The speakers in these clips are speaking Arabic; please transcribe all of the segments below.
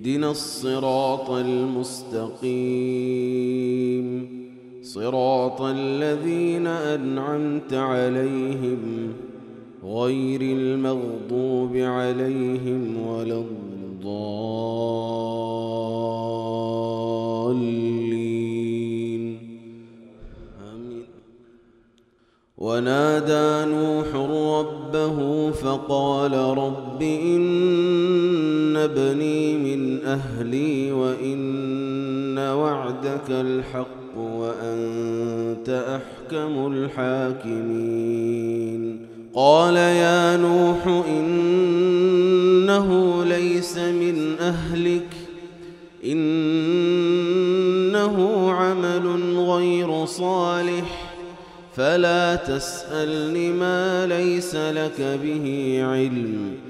اهدنا الصراط المستقيم. صراط الذين أنعمت عليهم غير المغضوب عليهم ولا الضالين. آمين. ونادى نوح ربه فقال رب إن ابني من أهلي وإن وعدك الحق وأنت أحكم الحاكمين. قال يا نوح إنه ليس من أهلك إنه عمل غير صالح فلا تسألني ما ليس لك به علم.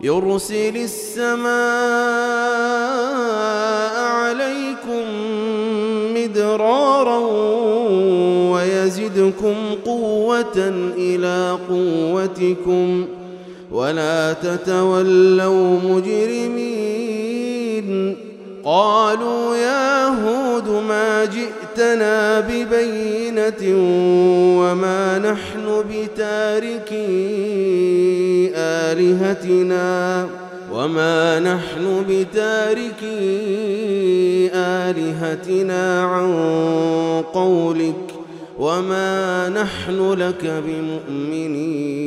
يرسل السماء عليكم مدرارا ويزدكم قوة إلى قوتكم ولا تتولوا مجرمين. قالوا يا هود ما جئتنا ببينة وما نحن بتاركي آلهتنا وما نحن بتاركي آلهتنا عن قولك وما نحن لك بمؤمنين.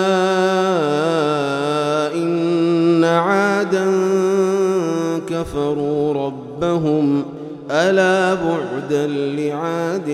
كفروا ربهم ألا بعدا لعاد